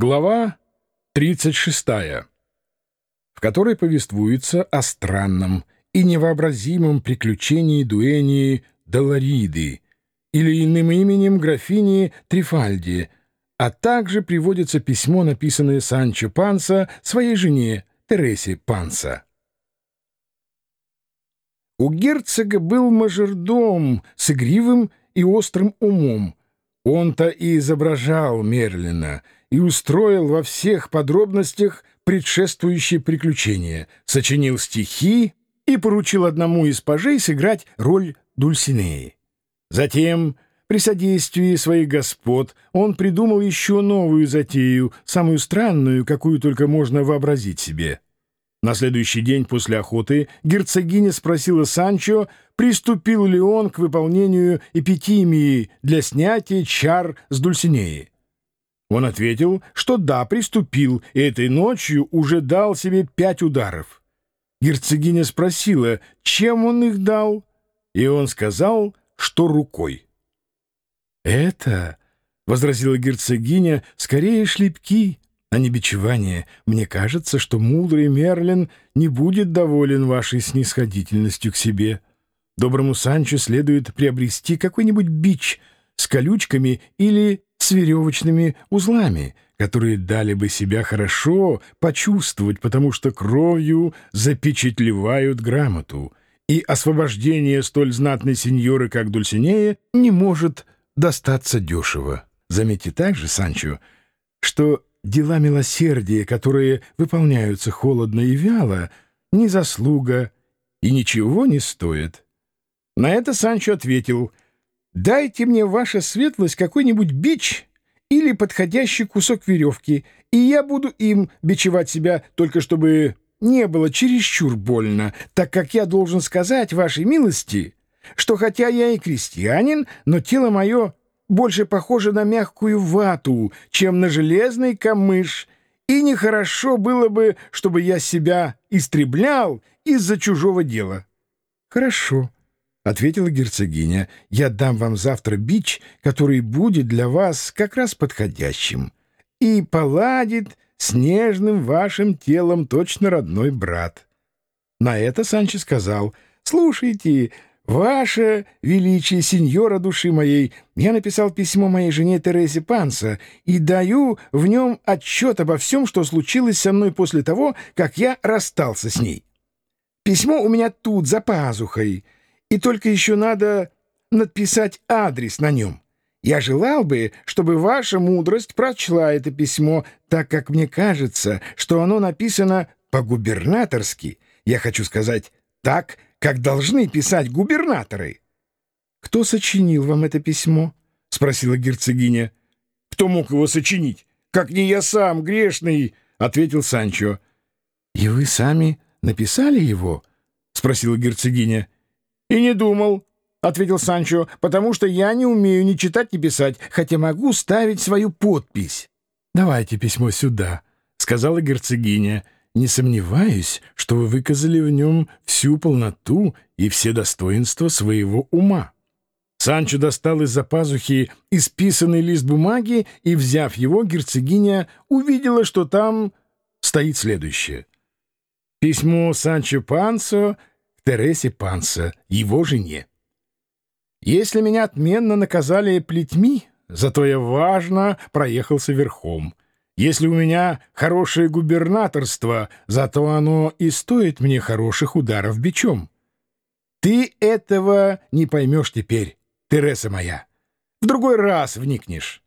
Глава 36, в которой повествуется о странном и невообразимом приключении дуэни Долориды или иным именем графини Трифальди, а также приводится письмо, написанное Санчо Панса своей жене Тересе Панса. У герцога был мажордом с игривым и острым умом. Он-то и изображал Мерлина и устроил во всех подробностях предшествующие приключения, сочинил стихи и поручил одному из пажей сыграть роль Дульсинеи. Затем, при содействии своих господ, он придумал еще новую затею, самую странную, какую только можно вообразить себе — на следующий день после охоты герцогиня спросила Санчо, приступил ли он к выполнению эпитимии для снятия чар с Дульсинеи. Он ответил, что да, приступил, и этой ночью уже дал себе пять ударов. Герцогиня спросила, чем он их дал, и он сказал, что рукой. «Это, — возразила герцогиня, — скорее шлепки, а не бичевание. Мне кажется, что мудрый Мерлин не будет доволен вашей снисходительностью к себе. Доброму Санчо следует приобрести какой-нибудь бич с колючками или с веревочными узлами, которые дали бы себя хорошо почувствовать, потому что кровью запечатлевают грамоту, и освобождение столь знатной сеньоры, как Дульсинея, не может достаться дешево. Заметьте также, Санчо, что дела милосердия, которые выполняются холодно и вяло, не заслуга и ничего не стоят. На это Санчо ответил, «Дайте мне, ваша светлость, какой-нибудь бич или подходящий кусок веревки, и я буду им бичевать себя, только чтобы не было чересчур больно, так как я должен сказать вашей милости, что хотя я и крестьянин, но тело мое больше похоже на мягкую вату, чем на железный камыш, и нехорошо было бы, чтобы я себя истреблял из-за чужого дела. — Хорошо, — ответила герцогиня, — я дам вам завтра бич, который будет для вас как раз подходящим, и поладит с нежным вашим телом точно родной брат. На это Санчо сказал, — Слушайте, «Ваше Величие, сеньора души моей, я написал письмо моей жене Терезе Панса и даю в нем отчет обо всем, что случилось со мной после того, как я расстался с ней. Письмо у меня тут, за пазухой, и только еще надо надписать адрес на нем. Я желал бы, чтобы ваша мудрость прочла это письмо, так как мне кажется, что оно написано по-губернаторски. Я хочу сказать так, как должны писать губернаторы. — Кто сочинил вам это письмо? — спросила герцогиня. — Кто мог его сочинить? Как не я сам, грешный, — ответил Санчо. — И вы сами написали его? — спросила герцогиня. — И не думал, — ответил Санчо, — потому что я не умею ни читать, ни писать, хотя могу ставить свою подпись. — Давайте письмо сюда, — сказала герцогиня. — не сомневаюсь, что вы выказали в нем всю полноту и все достоинства своего ума. Санчо достал из-за пазухи исписанный лист бумаги, и, взяв его, герцогиня увидела, что там стоит следующее. Письмо Санчо Пансо Тересе Пансо, его жене. «Если меня отменно наказали плетьми, зато я важно проехался верхом». Если у меня хорошее губернаторство, зато оно и стоит мне хороших ударов бичом. Ты этого не поймешь теперь, Тереса моя. В другой раз вникнешь.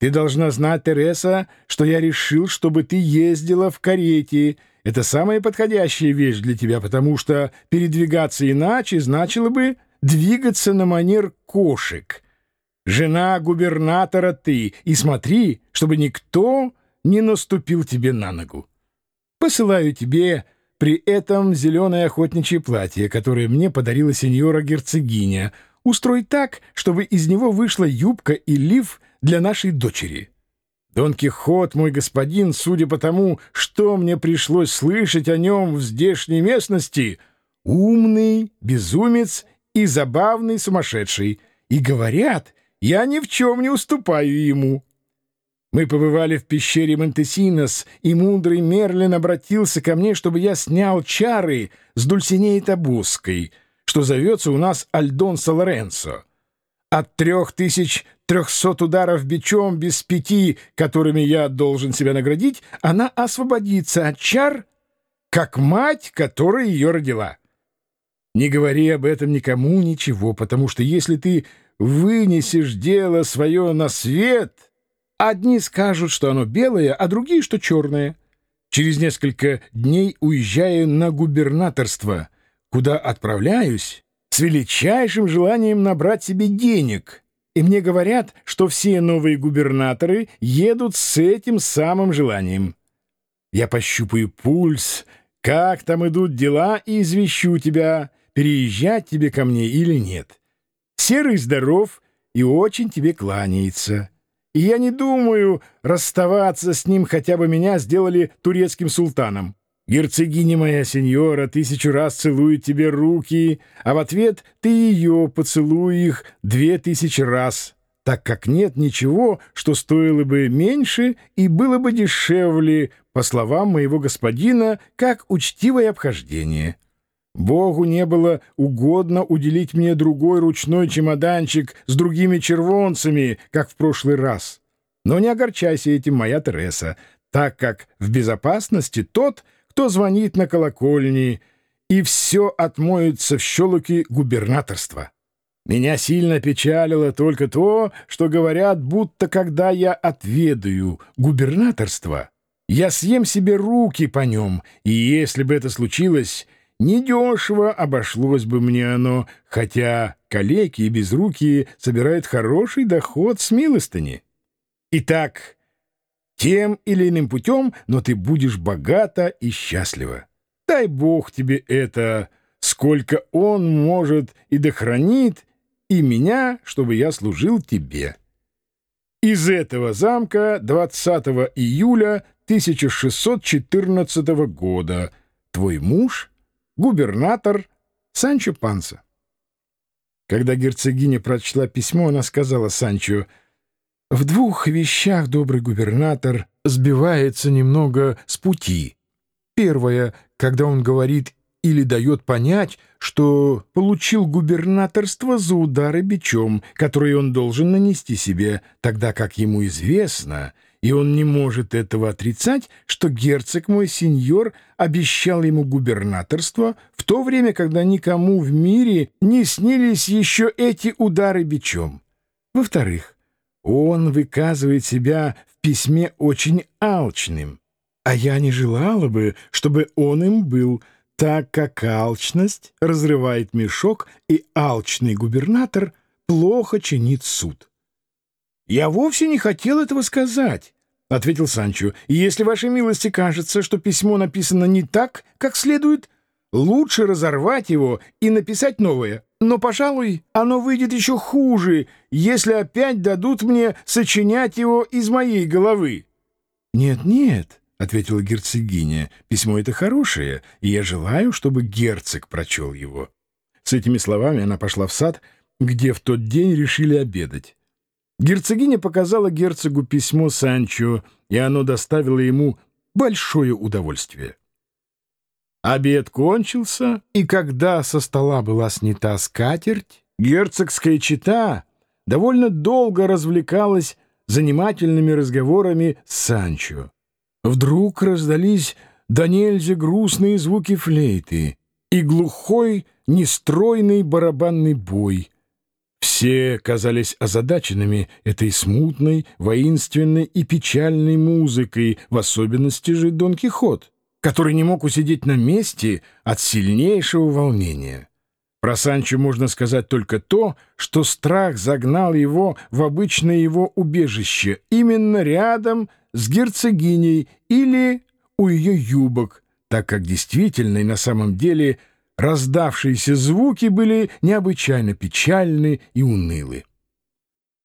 Ты должна знать, Тереса, что я решил, чтобы ты ездила в карете. Это самая подходящая вещь для тебя, потому что передвигаться иначе значило бы двигаться на манер кошек. Жена губернатора ты, и смотри, чтобы никто не наступил тебе на ногу. Посылаю тебе при этом зеленое охотничье платье, которое мне подарила сеньора-герцогиня. Устрой так, чтобы из него вышла юбка и лиф для нашей дочери. Дон Кихот, мой господин, судя по тому, что мне пришлось слышать о нем в здешней местности, умный, безумец и забавный сумасшедший. И говорят, я ни в чем не уступаю ему». Мы побывали в пещере Монтесинос, и мудрый Мерлин обратился ко мне, чтобы я снял чары с Дульсинеей Табусской, что зовется у нас Альдон Лоренцо. От трех тысяч трехсот ударов бичом без пяти, которыми я должен себя наградить, она освободится от чар, как мать, которая ее родила. Не говори об этом никому ничего, потому что если ты вынесешь дело свое на свет, одни скажут, что оно белое, а другие, что черное. Через несколько дней уезжаю на губернаторство, куда отправляюсь с величайшим желанием набрать себе денег. И мне говорят, что все новые губернаторы едут с этим самым желанием. Я пощупаю пульс, как там идут дела, и извещу тебя, переезжать тебе ко мне или нет. Серый здоров и очень тебе кланяется. И я не думаю расставаться с ним, хотя бы меня сделали турецким султаном. Герцогиня моя сеньора тысячу раз целует тебе руки, а в ответ ты ее поцелуй их две тысячи раз, так как нет ничего, что стоило бы меньше и было бы дешевле, по словам моего господина, как учтивое обхождение. Богу не было угодно уделить мне другой ручной чемоданчик с другими червонцами, как в прошлый раз. Но не огорчайся этим, моя Тереса, так как в безопасности тот, кто звонит на колокольни, и все отмоется в щелоке губернаторства. Меня сильно печалило только то, что говорят, будто когда я отведаю губернаторство, я съем себе руки по нем, и если бы это случилось, Недешево обошлось бы мне оно, хотя калеки и безрукие собирают хороший доход с милостыни. Итак, тем или иным путем, но ты будешь богата и счастлива. Дай Бог тебе это, сколько Он может и дохранит, и меня, чтобы я служил тебе. Из этого замка 20 июля 1614 года твой муж — губернатор Санчо Панса. Когда герцогиня прочла письмо, она сказала Санчо, «В двух вещах добрый губернатор сбивается немного с пути. Первое, когда он говорит или дает понять, что получил губернаторство за удары бичом, которые он должен нанести себе, тогда как ему известно — и он не может этого отрицать, что герцог мой сеньор обещал ему губернаторство в то время, когда никому в мире не снились еще эти удары бичом. Во-вторых, он выказывает себя в письме очень алчным, а я не желала бы, чтобы он им был, так как алчность разрывает мешок, и алчный губернатор плохо чинит суд. «Я вовсе не хотел этого сказать», — ответил Санчо. «И если вашей милости кажется, что письмо написано не так, как следует, лучше разорвать его и написать новое. Но, пожалуй, оно выйдет еще хуже, если опять дадут мне сочинять его из моей головы». «Нет-нет», — ответила герцогиня, — «письмо это хорошее, и я желаю, чтобы герцог прочел его». С этими словами она пошла в сад, где в тот день решили обедать. Герцогиня показала герцогу письмо Санчо, и оно доставило ему большое удовольствие. Обед кончился, и когда со стола была снята скатерть, герцогская чита довольно долго развлекалась занимательными разговорами с Санчо. Вдруг раздались до нельзя грустные звуки флейты и глухой, нестройный барабанный бой — все казались озадаченными этой смутной, воинственной и печальной музыкой, в особенности же Дон Кихот, который не мог усидеть на месте от сильнейшего волнения. Про Санчо можно сказать только то, что страх загнал его в обычное его убежище, именно рядом с герцогиней или у ее юбок, так как действительно и на самом деле – раздавшиеся звуки были необычайно печальны и унылы.